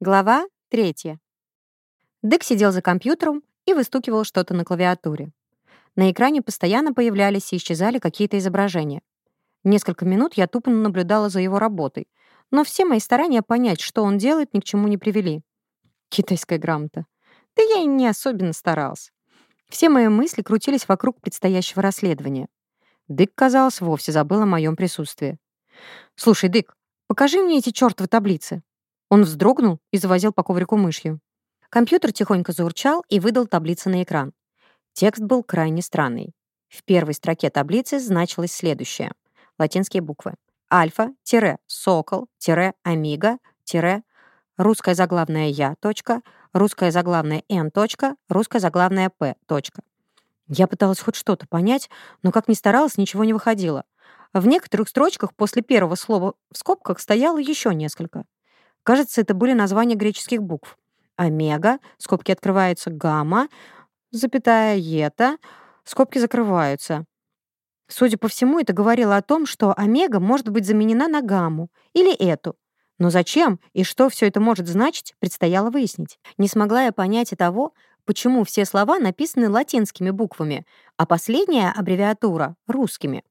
Глава 3. Дык сидел за компьютером и выстукивал что-то на клавиатуре. На экране постоянно появлялись и исчезали какие-то изображения. Несколько минут я тупо наблюдала за его работой, но все мои старания понять, что он делает, ни к чему не привели. Китайская грамота. Да я и не особенно старался. Все мои мысли крутились вокруг предстоящего расследования. Дык, казалось, вовсе забыл о моем присутствии. «Слушай, Дык, покажи мне эти чертовы таблицы», он вздрогнул и завозил по коврику мышью. Компьютер тихонько заурчал и выдал таблицы на экран. Текст был крайне странный. В первой строке таблицы значилось следующее. Латинские буквы. Альфа, тире, сокол, тире, амиго, тире, русская заглавная я, точка, русская заглавная н, точка, русская заглавная п, точка. Я пыталась хоть что-то понять, но как ни старалась, ничего не выходило. В некоторых строчках после первого слова в скобках стояло еще несколько. Кажется, это были названия греческих букв. Омега, скобки открываются, гамма, запятая, ета, скобки закрываются. Судя по всему, это говорило о том, что омега может быть заменена на гамму или эту. Но зачем и что все это может значить, предстояло выяснить. Не смогла я понять и того, почему все слова написаны латинскими буквами, а последняя аббревиатура — русскими.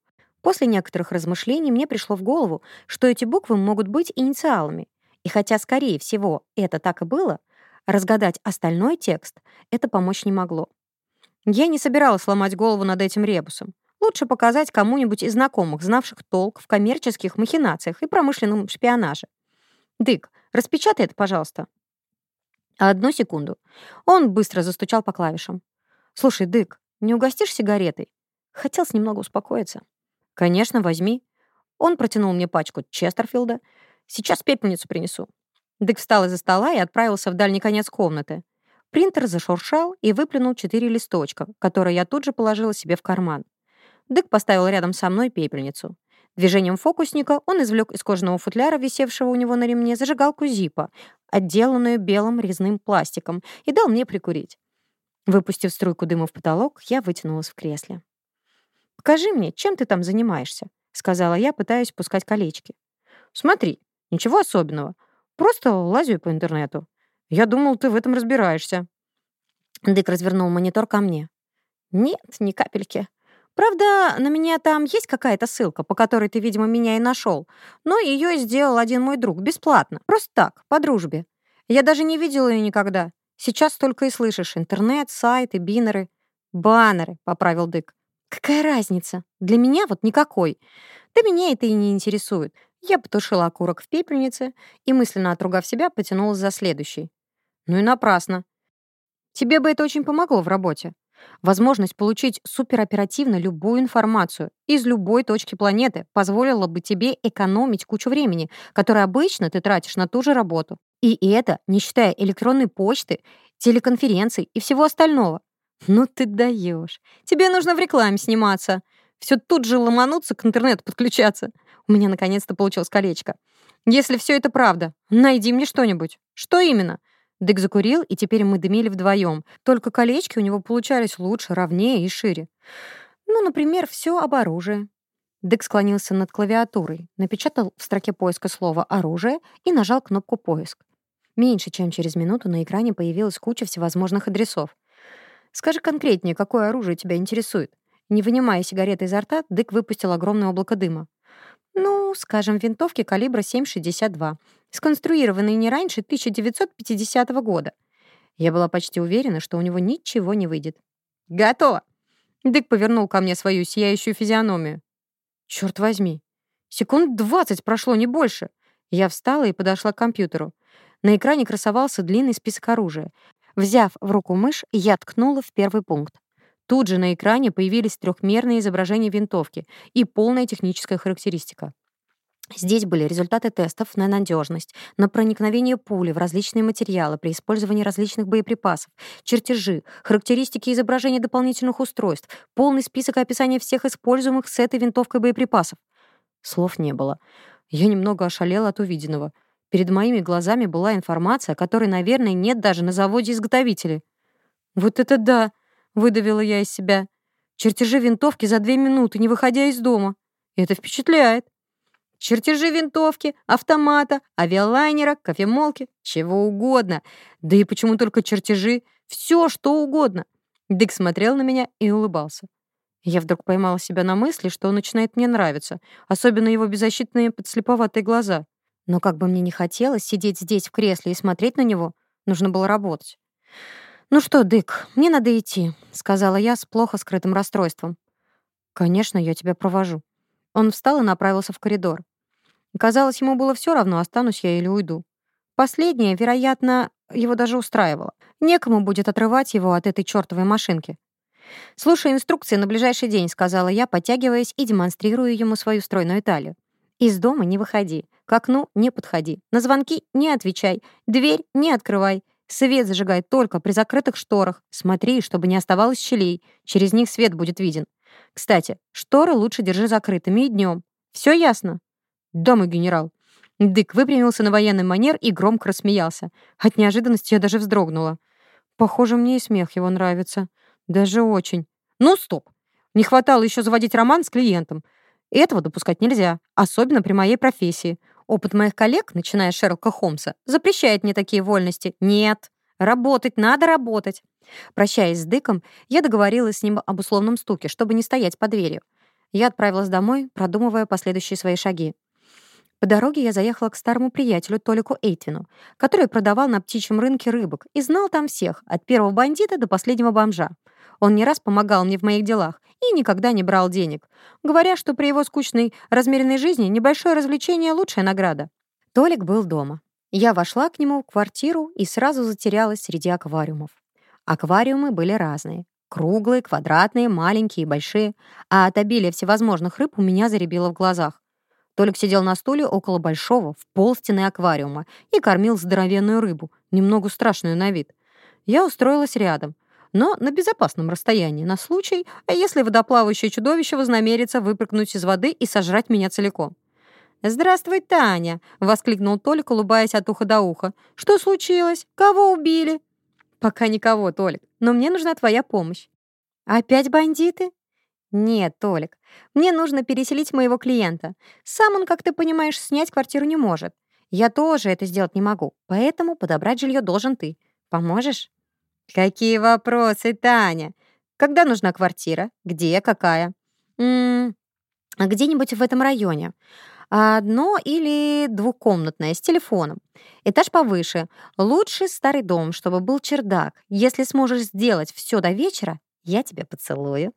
После некоторых размышлений мне пришло в голову, что эти буквы могут быть инициалами, и хотя, скорее всего, это так и было, разгадать остальной текст это помочь не могло. Я не собиралась сломать голову над этим ребусом. Лучше показать кому-нибудь из знакомых, знавших толк в коммерческих махинациях и промышленном шпионаже. «Дык, распечатай это, пожалуйста». Одну секунду. Он быстро застучал по клавишам. «Слушай, Дык, не угостишь сигаретой?» Хотелось немного успокоиться. «Конечно, возьми». Он протянул мне пачку Честерфилда, Сейчас пепельницу принесу». Дык встал из-за стола и отправился в дальний конец комнаты. Принтер зашуршал и выплюнул четыре листочка, которые я тут же положила себе в карман. Дык поставил рядом со мной пепельницу. Движением фокусника он извлек из кожаного футляра, висевшего у него на ремне, зажигалку зипа, отделанную белым резным пластиком, и дал мне прикурить. Выпустив струйку дыма в потолок, я вытянулась в кресле. «Покажи мне, чем ты там занимаешься?» — сказала я, пытаясь пускать колечки. «Смотри, Ничего особенного. Просто лазю по интернету. Я думал, ты в этом разбираешься». Дык развернул монитор ко мне. «Нет, ни капельки. Правда, на меня там есть какая-то ссылка, по которой ты, видимо, меня и нашел. Но ее сделал один мой друг, бесплатно. Просто так, по дружбе. Я даже не видела ее никогда. Сейчас только и слышишь интернет, сайты, бинеры. Баннеры, поправил Дык. Какая разница? Для меня вот никакой. Да меня это и не интересует. Я потушила окурок в пепельнице и, мысленно отругав себя, потянулась за следующий. Ну и напрасно. Тебе бы это очень помогло в работе. Возможность получить супероперативно любую информацию из любой точки планеты позволила бы тебе экономить кучу времени, которое обычно ты тратишь на ту же работу. И это не считая электронной почты, телеконференций и всего остального. Ну ты даешь. Тебе нужно в рекламе сниматься. Все тут же ломануться к интернету подключаться. У меня наконец-то получилось колечко. Если все это правда, найди мне что-нибудь. Что именно? Дык закурил, и теперь мы дымили вдвоем. Только колечки у него получались лучше, ровнее и шире. Ну, например, все об оружии. Дык склонился над клавиатурой, напечатал в строке поиска слово «оружие» и нажал кнопку «Поиск». Меньше чем через минуту на экране появилась куча всевозможных адресов. «Скажи конкретнее, какое оружие тебя интересует?» Не вынимая сигареты изо рта, Дык выпустил огромное облако дыма ну, скажем, винтовки калибра 7,62, сконструированные не раньше 1950 года. Я была почти уверена, что у него ничего не выйдет. «Готово!» Дык повернул ко мне свою сияющую физиономию. «Черт возьми! Секунд двадцать прошло, не больше!» Я встала и подошла к компьютеру. На экране красовался длинный список оружия. Взяв в руку мышь, я ткнула в первый пункт. Тут же на экране появились трехмерные изображения винтовки и полная техническая характеристика. Здесь были результаты тестов на надежность, на проникновение пули в различные материалы при использовании различных боеприпасов, чертежи, характеристики изображения дополнительных устройств, полный список и описание всех используемых с этой винтовкой боеприпасов. Слов не было. Я немного ошалела от увиденного. Перед моими глазами была информация, которой, наверное, нет даже на заводе изготовителей. «Вот это да!» Выдавила я из себя. Чертежи винтовки за две минуты, не выходя из дома. Это впечатляет. Чертежи винтовки, автомата, авиалайнера, кофемолки, чего угодно. Да и почему только чертежи? Все, что угодно. Дык смотрел на меня и улыбался. Я вдруг поймала себя на мысли, что он начинает мне нравиться, особенно его беззащитные подслеповатые глаза. Но как бы мне не хотелось сидеть здесь в кресле и смотреть на него, нужно было работать. «Ну что, Дык, мне надо идти», — сказала я с плохо скрытым расстройством. «Конечно, я тебя провожу». Он встал и направился в коридор. Казалось, ему было все равно, останусь я или уйду. Последнее, вероятно, его даже устраивало. Некому будет отрывать его от этой чертовой машинки. «Слушай инструкции на ближайший день», — сказала я, подтягиваясь и демонстрируя ему свою стройную талию. «Из дома не выходи, к окну не подходи, на звонки не отвечай, дверь не открывай, Свет зажигай только при закрытых шторах. Смотри, чтобы не оставалось щелей. Через них свет будет виден. Кстати, шторы лучше держи закрытыми и днем. Все ясно?» «Да, мой генерал». Дык выпрямился на военный манер и громко рассмеялся. От неожиданности я даже вздрогнула. «Похоже, мне и смех его нравится. Даже очень. Ну, стоп! Не хватало еще заводить роман с клиентом. Этого допускать нельзя, особенно при моей профессии. Опыт моих коллег, начиная с Шерлока Холмса, запрещает мне такие вольности. Нет, работать надо работать. Прощаясь с Дыком, я договорилась с ним об условном стуке, чтобы не стоять под дверью. Я отправилась домой, продумывая последующие свои шаги. По дороге я заехала к старому приятелю Толику Эйтвину, который продавал на птичьем рынке рыбок и знал там всех, от первого бандита до последнего бомжа. Он не раз помогал мне в моих делах и никогда не брал денег, говоря, что при его скучной, размеренной жизни небольшое развлечение — лучшая награда. Толик был дома. Я вошла к нему в квартиру и сразу затерялась среди аквариумов. Аквариумы были разные. Круглые, квадратные, маленькие и большие. А от обилия всевозможных рыб у меня заребило в глазах. Толик сидел на стуле около большого, в полстены аквариума и кормил здоровенную рыбу, немного страшную на вид. Я устроилась рядом — но на безопасном расстоянии на случай, э, если водоплавающее чудовище вознамерится выпрыгнуть из воды и сожрать меня целиком. «Здравствуй, Таня!» — воскликнул Толик, улыбаясь от уха до уха. «Что случилось? Кого убили?» «Пока никого, Толик, но мне нужна твоя помощь». «Опять бандиты?» «Нет, Толик, мне нужно переселить моего клиента. Сам он, как ты понимаешь, снять квартиру не может. Я тоже это сделать не могу, поэтому подобрать жилье должен ты. Поможешь?» Какие вопросы, Таня? Когда нужна квартира? Где, какая? А где-нибудь в этом районе. Одно- или двухкомнатная, с телефоном. Этаж повыше. Лучше старый дом, чтобы был чердак. Если сможешь сделать все до вечера, я тебя поцелую.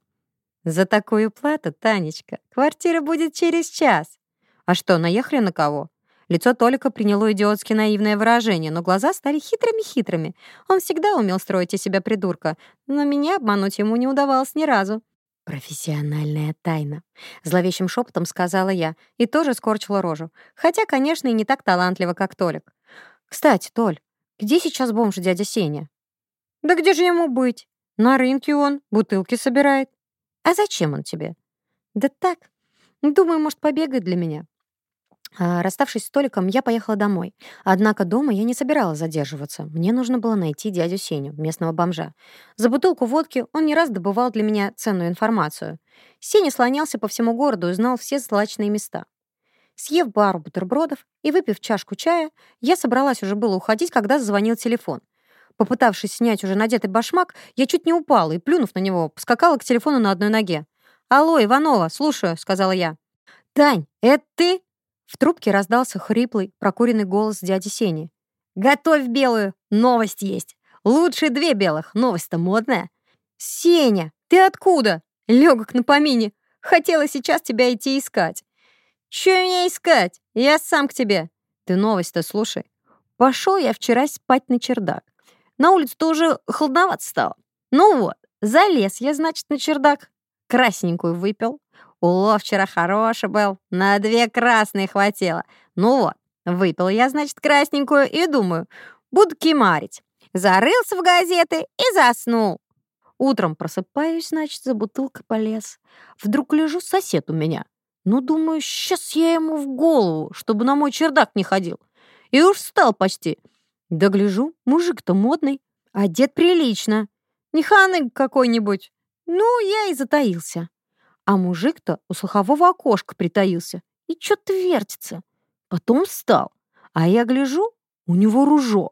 За такую плату, Танечка, квартира будет через час. А что, наехали на кого? Лицо Толика приняло идиотски наивное выражение, но глаза стали хитрыми-хитрыми. Он всегда умел строить из себя придурка, но меня обмануть ему не удавалось ни разу. «Профессиональная тайна», — зловещим шепотом сказала я и тоже скорчила рожу, хотя, конечно, и не так талантливо, как Толик. «Кстати, Толь, где сейчас бомж дядя Сеня?» «Да где же ему быть? На рынке он, бутылки собирает». «А зачем он тебе?» «Да так. Думаю, может, побегает для меня. А, расставшись с Толиком, я поехала домой. Однако дома я не собиралась задерживаться. Мне нужно было найти дядю Сеню, местного бомжа. За бутылку водки он не раз добывал для меня ценную информацию. Сеня слонялся по всему городу и знал все злачные места. Съев бару бутербродов и выпив чашку чая, я собралась уже было уходить, когда зазвонил телефон. Попытавшись снять уже надетый башмак, я чуть не упала и, плюнув на него, поскакала к телефону на одной ноге. «Алло, Иванова, слушаю», — сказала я. «Тань, это ты?» В трубке раздался хриплый, прокуренный голос дяди Сени. «Готовь белую! Новость есть! Лучше две белых! Новость-то модная!» «Сеня, ты откуда?» Легок на помине. Хотела сейчас тебя идти искать. Че меня искать? Я сам к тебе. Ты новость-то слушай. Пошел я вчера спать на чердак. На улице тоже холодновато стало. Ну вот, залез я, значит, на чердак. Красненькую выпил. Улов вчера хороший был, на две красные хватило. Ну вот, выпил я, значит, красненькую и думаю, буду кимарить. Зарылся в газеты и заснул. Утром просыпаюсь, значит, за бутылкой полез. Вдруг лежу сосед у меня. Ну, думаю, сейчас я ему в голову, чтобы на мой чердак не ходил. И уж встал почти. Да гляжу, мужик-то модный, одет прилично. Не ханык какой-нибудь. Ну, я и затаился. А мужик-то у слухового окошка притаился и что-то вертится. Потом встал, а я гляжу, у него ружо.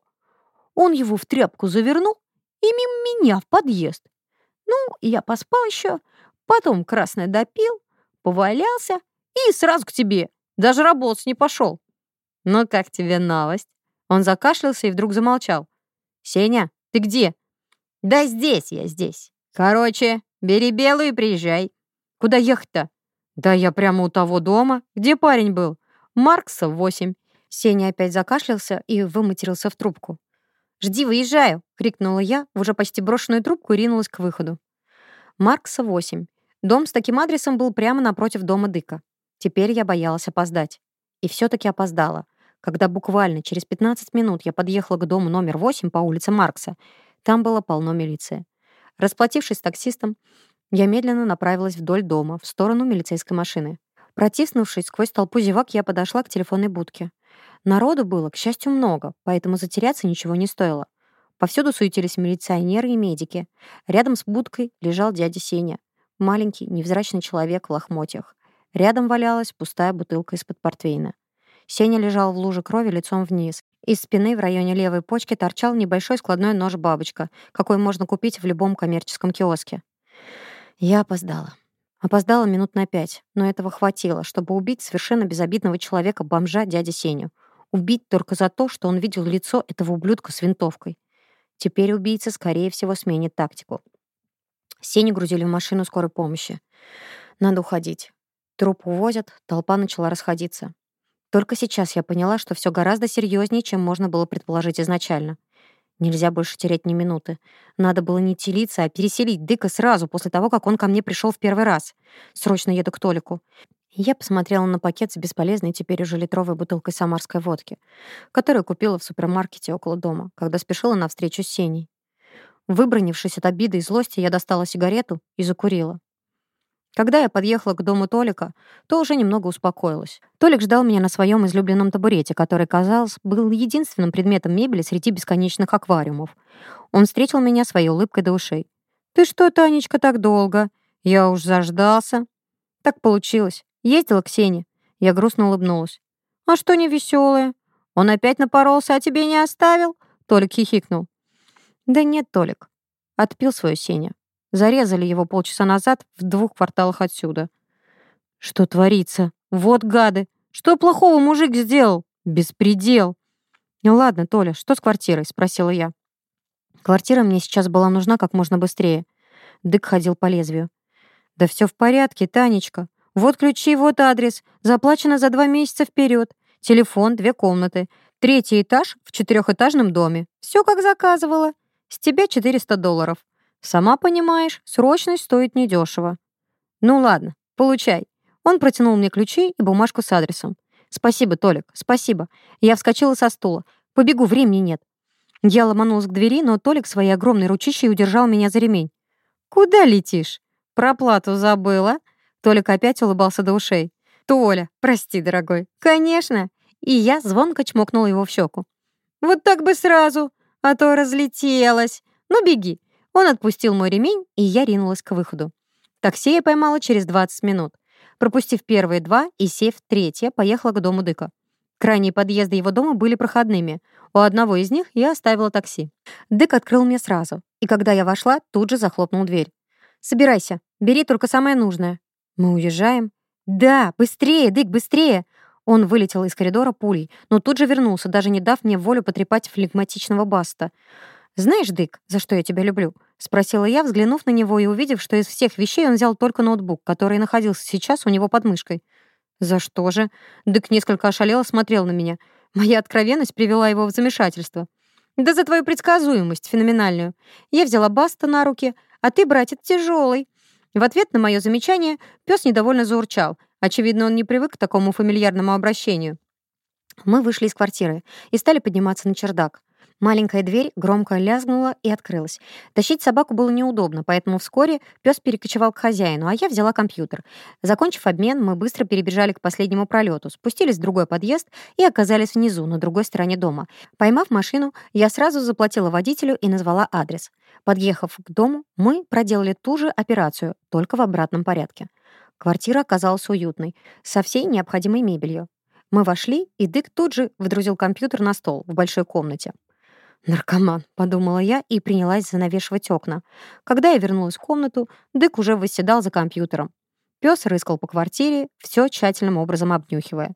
Он его в тряпку завернул и мимо меня в подъезд. Ну, я поспал еще, потом красное допил, повалялся и сразу к тебе. Даже работать не пошел. Ну, как тебе новость? Он закашлялся и вдруг замолчал. «Сеня, ты где?» «Да здесь я, здесь. Короче, бери белую и приезжай. Куда ехать-то? Да я прямо у того дома. Где парень был? Маркса, 8. Сеня опять закашлялся и выматерился в трубку. «Жди, выезжаю!» — крикнула я, в уже почти брошенную трубку ринулась к выходу. Маркса, 8. Дом с таким адресом был прямо напротив дома Дыка. Теперь я боялась опоздать. И все-таки опоздала. Когда буквально через 15 минут я подъехала к дому номер 8 по улице Маркса, там было полно милиции. Расплатившись с таксистом, я медленно направилась вдоль дома, в сторону милицейской машины. Протиснувшись сквозь толпу зевак, я подошла к телефонной будке. Народу было, к счастью, много, поэтому затеряться ничего не стоило. Повсюду суетились милиционеры и медики. Рядом с будкой лежал дядя Сеня. Маленький, невзрачный человек в лохмотьях. Рядом валялась пустая бутылка из-под портвейна. Сеня лежал в луже крови лицом вниз. Из спины в районе левой почки торчал небольшой складной нож-бабочка, какой можно купить в любом коммерческом киоске. Я опоздала. Опоздала минут на пять, но этого хватило, чтобы убить совершенно безобидного человека-бомжа дядя Сеню. Убить только за то, что он видел лицо этого ублюдка с винтовкой. Теперь убийца, скорее всего, сменит тактику. Сеню грузили в машину скорой помощи. Надо уходить. Труп увозят, толпа начала расходиться. Только сейчас я поняла, что все гораздо серьезнее, чем можно было предположить изначально. Нельзя больше терять ни минуты. Надо было не телиться, а переселить Дыка сразу после того, как он ко мне пришел в первый раз. Срочно еду к Толику. Я посмотрела на пакет с бесполезной теперь уже литровой бутылкой самарской водки, которую купила в супермаркете около дома, когда спешила на встречу с Сеней. Выбронившись от обиды и злости, я достала сигарету и закурила. Когда я подъехала к дому Толика, то уже немного успокоилась. Толик ждал меня на своем излюбленном табурете, который, казалось, был единственным предметом мебели среди бесконечных аквариумов. Он встретил меня своей улыбкой до ушей. «Ты что, Танечка, так долго? Я уж заждался». «Так получилось. Ездила к Сене». Я грустно улыбнулась. «А что не веселое? Он опять напоролся, а тебе не оставил?» Толик хихикнул. «Да нет, Толик». Отпил свою Сеня. Зарезали его полчаса назад в двух кварталах отсюда. Что творится? Вот гады! Что плохого мужик сделал? Беспредел! Ну «Ладно, Толя, что с квартирой?» — спросила я. Квартира мне сейчас была нужна как можно быстрее. Дык ходил по лезвию. «Да все в порядке, Танечка. Вот ключи, вот адрес. Заплачено за два месяца вперед. Телефон, две комнаты. Третий этаж в четырехэтажном доме. Все как заказывала. С тебя 400 долларов. Сама понимаешь, срочность стоит недешево. Ну ладно, получай. Он протянул мне ключи и бумажку с адресом. Спасибо, Толик, спасибо. Я вскочила со стула. Побегу, времени нет. Я ломанулась к двери, но Толик своей огромной ручищей удержал меня за ремень. «Куда летишь? Про Проплату забыла?» Толик опять улыбался до ушей. «Толя, прости, дорогой». «Конечно». И я звонко чмокнула его в щеку. «Вот так бы сразу, а то разлетелась. Ну, беги. Он отпустил мой ремень, и я ринулась к выходу. Такси я поймала через 20 минут. Пропустив первые два и сев третье, поехала к дому Дыка. Крайние подъезды его дома были проходными. У одного из них я оставила такси. Дык открыл мне сразу, и когда я вошла, тут же захлопнул дверь. «Собирайся, бери только самое нужное». «Мы уезжаем?» «Да, быстрее, Дык, быстрее!» Он вылетел из коридора пулей, но тут же вернулся, даже не дав мне волю потрепать флегматичного Баста. «Знаешь, Дык, за что я тебя люблю?» — спросила я, взглянув на него и увидев, что из всех вещей он взял только ноутбук, который находился сейчас у него под мышкой. «За что же?» Дык несколько ошалело смотрел на меня. Моя откровенность привела его в замешательство. «Да за твою предсказуемость феноменальную. Я взяла Баста на руки, а ты, братец, тяжелый». В ответ на мое замечание пес недовольно заурчал. Очевидно, он не привык к такому фамильярному обращению. Мы вышли из квартиры и стали подниматься на чердак. Маленькая дверь громко лязгнула и открылась. Тащить собаку было неудобно, поэтому вскоре пес перекочевал к хозяину, а я взяла компьютер. Закончив обмен, мы быстро перебежали к последнему пролету, спустились в другой подъезд и оказались внизу, на другой стороне дома. Поймав машину, я сразу заплатила водителю и назвала адрес. Подъехав к дому, мы проделали ту же операцию, только в обратном порядке. Квартира оказалась уютной, со всей необходимой мебелью. Мы вошли, и Дык тут же вдрузил компьютер на стол в большой комнате. «Наркоман», — подумала я и принялась занавешивать окна. Когда я вернулась в комнату, Дык уже восседал за компьютером. Пес рыскал по квартире, все тщательным образом обнюхивая.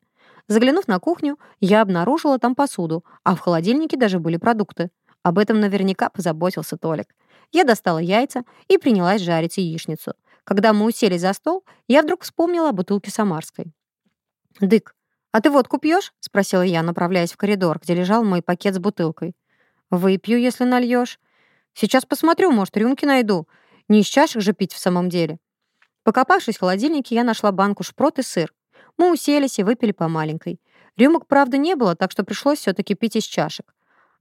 Заглянув на кухню, я обнаружила там посуду, а в холодильнике даже были продукты. Об этом наверняка позаботился Толик. Я достала яйца и принялась жарить яичницу. Когда мы усели за стол, я вдруг вспомнила о бутылке самарской. «Дык, а ты водку пьешь?» — спросила я, направляясь в коридор, где лежал мой пакет с бутылкой. Выпью, если нальешь. Сейчас посмотрю, может, рюмки найду. Не из чашек же пить в самом деле. Покопавшись в холодильнике, я нашла банку шпрот и сыр. Мы уселись и выпили по маленькой. Рюмок, правда, не было, так что пришлось все-таки пить из чашек.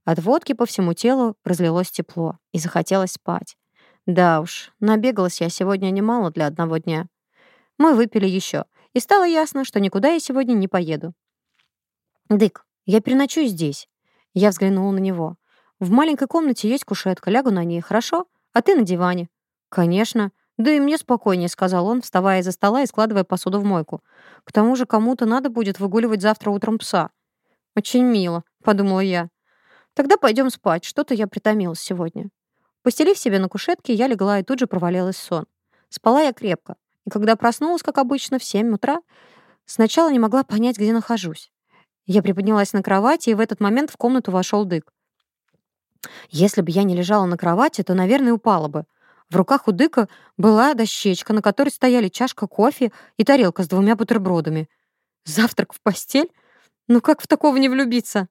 От водки по всему телу разлилось тепло, и захотелось спать. Да уж, набегалась я сегодня немало для одного дня. Мы выпили еще, и стало ясно, что никуда я сегодня не поеду. «Дык, я переночу здесь». Я взглянула на него. В маленькой комнате есть кушетка, лягу на ней, хорошо? А ты на диване». «Конечно. Да и мне спокойнее», — сказал он, вставая из-за стола и складывая посуду в мойку. «К тому же кому-то надо будет выгуливать завтра утром пса». «Очень мило», — подумала я. «Тогда пойдем спать, что-то я притомилась сегодня». Постелив себе на кушетке, я легла и тут же провалилась в сон. Спала я крепко, и когда проснулась, как обычно, в 7 утра, сначала не могла понять, где нахожусь. Я приподнялась на кровати, и в этот момент в комнату вошел Дык. Если бы я не лежала на кровати, то, наверное, упала бы. В руках у Дыка была дощечка, на которой стояли чашка кофе и тарелка с двумя бутербродами. Завтрак в постель? Ну как в такого не влюбиться?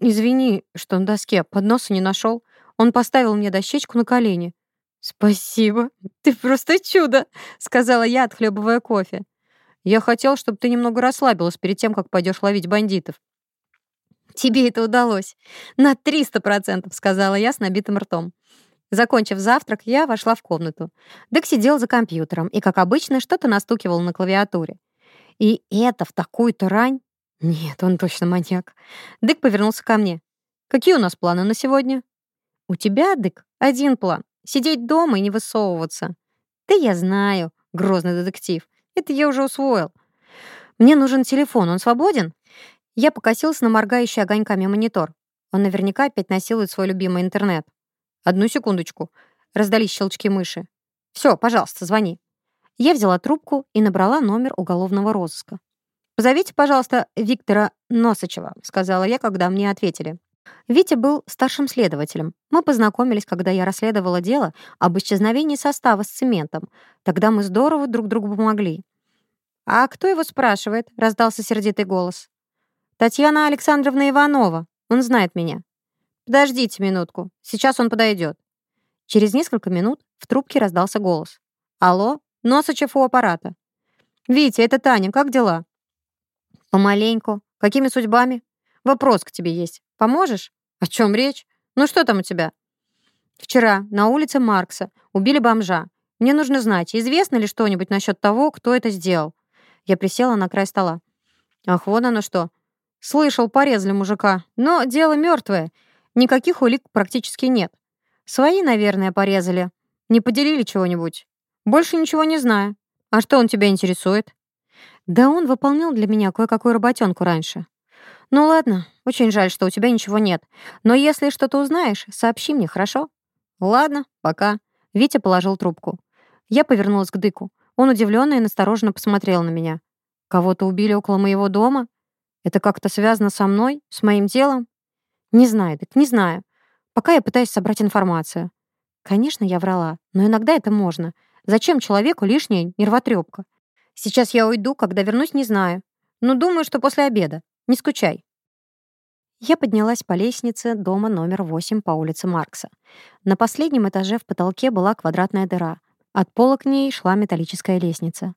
Извини, что на доске подноса не нашел. Он поставил мне дощечку на колени. «Спасибо, ты просто чудо!» — сказала я, отхлебывая кофе. «Я хотел, чтобы ты немного расслабилась перед тем, как пойдешь ловить бандитов», «Тебе это удалось!» «На 300%!» — сказала я с набитым ртом. Закончив завтрак, я вошла в комнату. Дык сидел за компьютером и, как обычно, что-то настукивал на клавиатуре. «И это в такую-то рань?» «Нет, он точно маньяк». Дык повернулся ко мне. «Какие у нас планы на сегодня?» «У тебя, Дык, один план. Сидеть дома и не высовываться». «Да я знаю», — грозный детектив. «Это я уже усвоил». «Мне нужен телефон. Он свободен?» Я покосилась на моргающий огоньками монитор. Он наверняка опять насилует свой любимый интернет. «Одну секундочку», — раздались щелчки мыши. «Все, пожалуйста, звони». Я взяла трубку и набрала номер уголовного розыска. «Позовите, пожалуйста, Виктора Носычева», — сказала я, когда мне ответили. Витя был старшим следователем. Мы познакомились, когда я расследовала дело об исчезновении состава с цементом. Тогда мы здорово друг другу помогли. «А кто его спрашивает?» — раздался сердитый голос. Татьяна Александровна Иванова. Он знает меня. Подождите минутку. Сейчас он подойдет. Через несколько минут в трубке раздался голос. Алло, Носачев у аппарата. Витя, это Таня. Как дела? Помаленьку. Какими судьбами? Вопрос к тебе есть. Поможешь? О чем речь? Ну что там у тебя? Вчера на улице Маркса убили бомжа. Мне нужно знать, известно ли что-нибудь насчет того, кто это сделал. Я присела на край стола. Ах, вот оно что. Слышал, порезали мужика, но дело мертвое. Никаких улик практически нет. Свои, наверное, порезали. Не поделили чего-нибудь. Больше ничего не знаю. А что он тебя интересует? Да он выполнял для меня кое-какую работенку раньше. Ну ладно, очень жаль, что у тебя ничего нет. Но если что-то узнаешь, сообщи мне, хорошо? Ладно, пока. Витя положил трубку. Я повернулась к Дыку. Он удивленно и настороженно посмотрел на меня. Кого-то убили около моего дома? Это как-то связано со мной, с моим делом? Не знаю, так не знаю. Пока я пытаюсь собрать информацию. Конечно, я врала, но иногда это можно. Зачем человеку лишняя нервотрепка? Сейчас я уйду, когда вернусь, не знаю. Но думаю, что после обеда. Не скучай. Я поднялась по лестнице дома номер 8 по улице Маркса. На последнем этаже в потолке была квадратная дыра. От пола к ней шла металлическая лестница.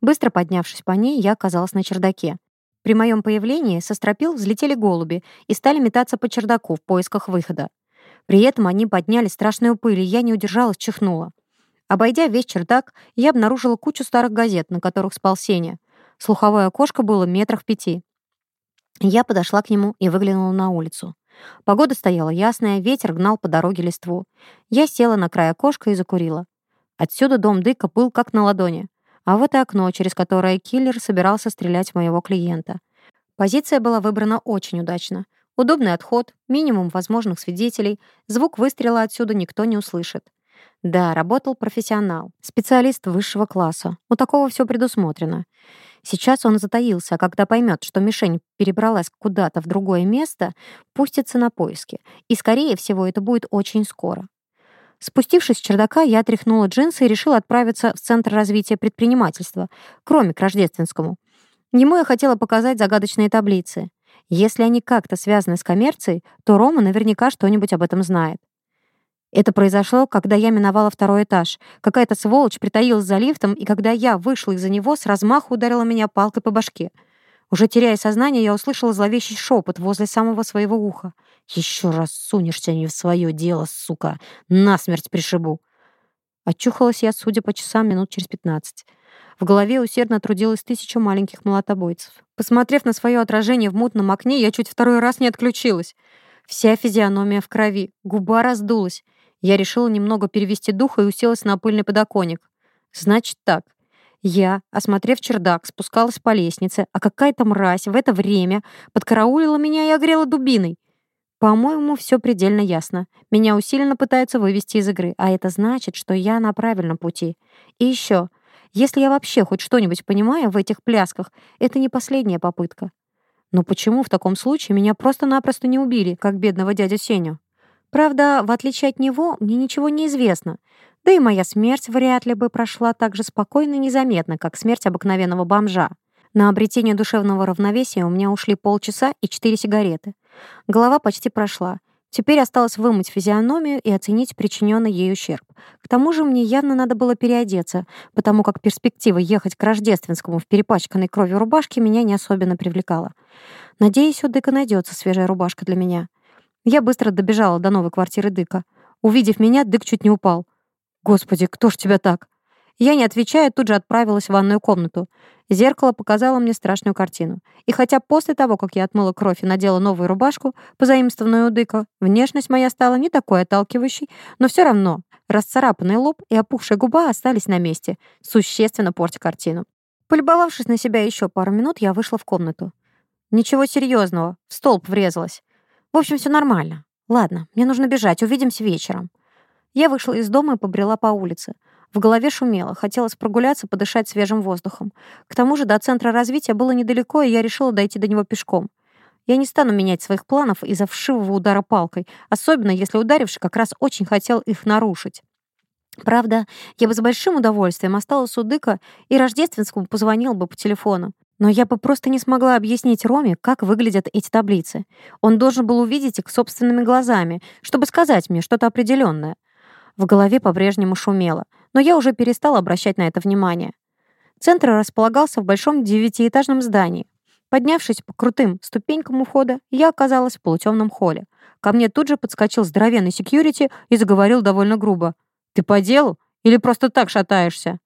Быстро поднявшись по ней, я оказалась на чердаке. При моем появлении со стропил взлетели голуби и стали метаться по чердаку в поисках выхода. При этом они подняли страшную пыль, и я не удержалась, чихнула. Обойдя весь чердак, я обнаружила кучу старых газет, на которых спал Сеня. Слуховое окошко было метрах пяти. Я подошла к нему и выглянула на улицу. Погода стояла ясная, ветер гнал по дороге листву. Я села на край окошка и закурила. Отсюда дом Дыка был как на ладони. А вот и окно, через которое киллер собирался стрелять моего клиента. Позиция была выбрана очень удачно. Удобный отход, минимум возможных свидетелей, звук выстрела отсюда никто не услышит. Да, работал профессионал, специалист высшего класса. У такого все предусмотрено. Сейчас он затаился, а когда поймет, что мишень перебралась куда-то в другое место, пустится на поиски. И, скорее всего, это будет очень скоро. Спустившись с чердака, я отряхнула джинсы и решила отправиться в Центр развития предпринимательства, кроме к Рождественскому. Ему я хотела показать загадочные таблицы. Если они как-то связаны с коммерцией, то Рома наверняка что-нибудь об этом знает. Это произошло, когда я миновала второй этаж. Какая-то сволочь притаилась за лифтом, и когда я вышла из-за него, с размаху ударила меня палкой по башке. Уже теряя сознание, я услышала зловещий шепот возле самого своего уха — еще раз сунешься не в свое дело, сука. Насмерть пришибу. Очухалась я, судя по часам, минут через пятнадцать. В голове усердно трудилась тысяча маленьких молотобойцев. Посмотрев на свое отражение в мутном окне, я чуть второй раз не отключилась. Вся физиономия в крови, губа раздулась. Я решила немного перевести дух и уселась на пыльный подоконник. Значит так. Я, осмотрев чердак, спускалась по лестнице, а какая-то мразь в это время подкараулила меня и огрела дубиной. По-моему, все предельно ясно. Меня усиленно пытаются вывести из игры, а это значит, что я на правильном пути. И еще, если я вообще хоть что-нибудь понимаю в этих плясках, это не последняя попытка. Но почему в таком случае меня просто-напросто не убили, как бедного дядю Сеню? Правда, в отличие от него, мне ничего не известно. Да и моя смерть вряд ли бы прошла так же спокойно и незаметно, как смерть обыкновенного бомжа. На обретение душевного равновесия у меня ушли полчаса и четыре сигареты — Голова почти прошла. Теперь осталось вымыть физиономию и оценить причиненный ей ущерб. К тому же мне явно надо было переодеться, потому как перспектива ехать к Рождественскому в перепачканной кровью рубашке меня не особенно привлекала. Надеюсь, у Дыка найдется свежая рубашка для меня. Я быстро добежала до новой квартиры Дыка. Увидев меня, Дык чуть не упал. «Господи, кто ж тебя так?» Я, не отвечая, тут же отправилась в ванную комнату. Зеркало показало мне страшную картину. И хотя после того, как я отмыла кровь и надела новую рубашку, позаимствованную у Дыка, внешность моя стала не такой отталкивающей, но все равно расцарапанный лоб и опухшая губа остались на месте, существенно портя картину. Полюбовавшись на себя еще пару минут, я вышла в комнату. Ничего серьезного, в столб врезалась. В общем, все нормально. Ладно, мне нужно бежать, увидимся вечером. Я вышла из дома и побрела по улице. В голове шумело, хотелось прогуляться, подышать свежим воздухом. К тому же до центра развития было недалеко, и я решила дойти до него пешком. Я не стану менять своих планов из-за вшивого удара палкой, особенно если ударивший как раз очень хотел их нарушить. Правда, я бы с большим удовольствием осталась у Дыка и Рождественскому позвонил бы по телефону. Но я бы просто не смогла объяснить Роме, как выглядят эти таблицы. Он должен был увидеть их собственными глазами, чтобы сказать мне что-то определенное. В голове по-прежнему шумело — но я уже перестал обращать на это внимание. Центр располагался в большом девятиэтажном здании. Поднявшись по крутым ступенькам ухода, я оказалась в полутемном холле. Ко мне тут же подскочил здоровенный секьюрити и заговорил довольно грубо. «Ты по делу? Или просто так шатаешься?»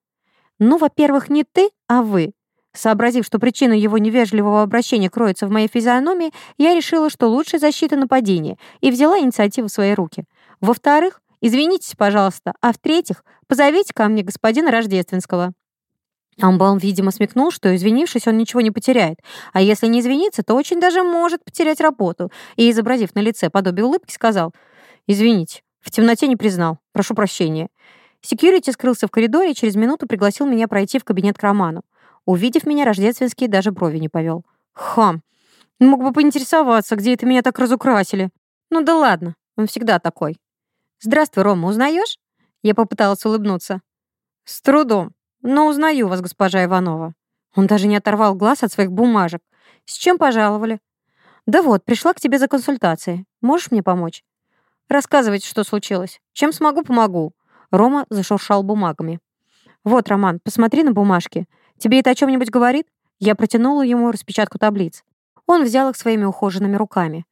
«Ну, во-первых, не ты, а вы», Сообразив, что причина его невежливого обращения кроется в моей физиономии, я решила, что лучше защита нападения, и взяла инициативу в свои руки. Во-вторых, извинитесь, пожалуйста, а в-третьих, «Позовите ко мне господина Рождественского». Амбалм, видимо, смекнул, что, извинившись, он ничего не потеряет, а если не извиниться, то очень даже может потерять работу, и, изобразив на лице подобие улыбки, сказал «Извините, в темноте не признал, прошу прощения». Секьюрити скрылся в коридоре и через минуту пригласил меня пройти в кабинет к Роману. Увидев меня, Рождественский даже брови не повел. «Хам! Ну, мог бы поинтересоваться, где это меня так разукрасили. Ну да ладно, он всегда такой». «Здравствуй, Рома, узнаешь?» Я попыталась улыбнуться. «С трудом, но узнаю вас, госпожа Иванова». Он даже не оторвал глаз от своих бумажек. «С чем пожаловали?» «Да вот, пришла к тебе за консультацией. Можешь мне помочь?» «Рассказывайте, что случилось. Чем смогу, помогу». Рома зашуршал бумагами. «Вот, Роман, посмотри на бумажки. Тебе это о чем-нибудь говорит?» Я протянула ему распечатку таблиц. Он взял их своими ухоженными руками.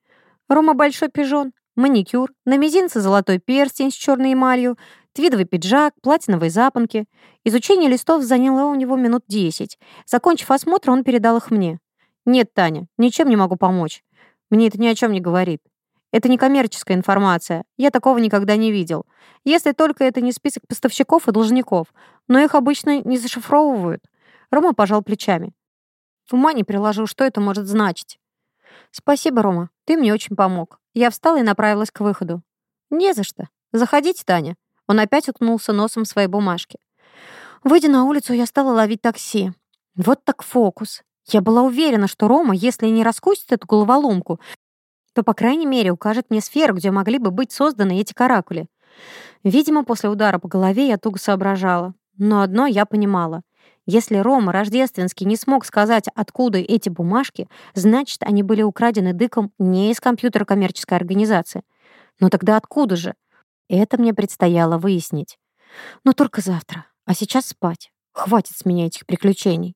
«Рома большой пижон, маникюр, на мизинце золотой перстень с черной эмалью, твидовый пиджак, платиновые запонки. Изучение листов заняло у него минут десять. Закончив осмотр, он передал их мне. «Нет, Таня, ничем не могу помочь. Мне это ни о чем не говорит. Это не коммерческая информация. Я такого никогда не видел. Если только это не список поставщиков и должников. Но их обычно не зашифровывают». Рома пожал плечами. Ума не приложу, что это может значить. «Спасибо, Рома. Ты мне очень помог». Я встала и направилась к выходу. «Не за что. Заходите, Таня». Он опять уткнулся носом в своей бумажки. Выйдя на улицу, я стала ловить такси. Вот так фокус. Я была уверена, что Рома, если не раскусит эту головоломку, то, по крайней мере, укажет мне сферу, где могли бы быть созданы эти каракули. Видимо, после удара по голове я туго соображала. Но одно я понимала. Если Рома Рождественский не смог сказать, откуда эти бумажки, значит, они были украдены дыком не из компьютера коммерческой организации. Но тогда откуда же? и это мне предстояло выяснить. Но только завтра. А сейчас спать. Хватит с меня этих приключений.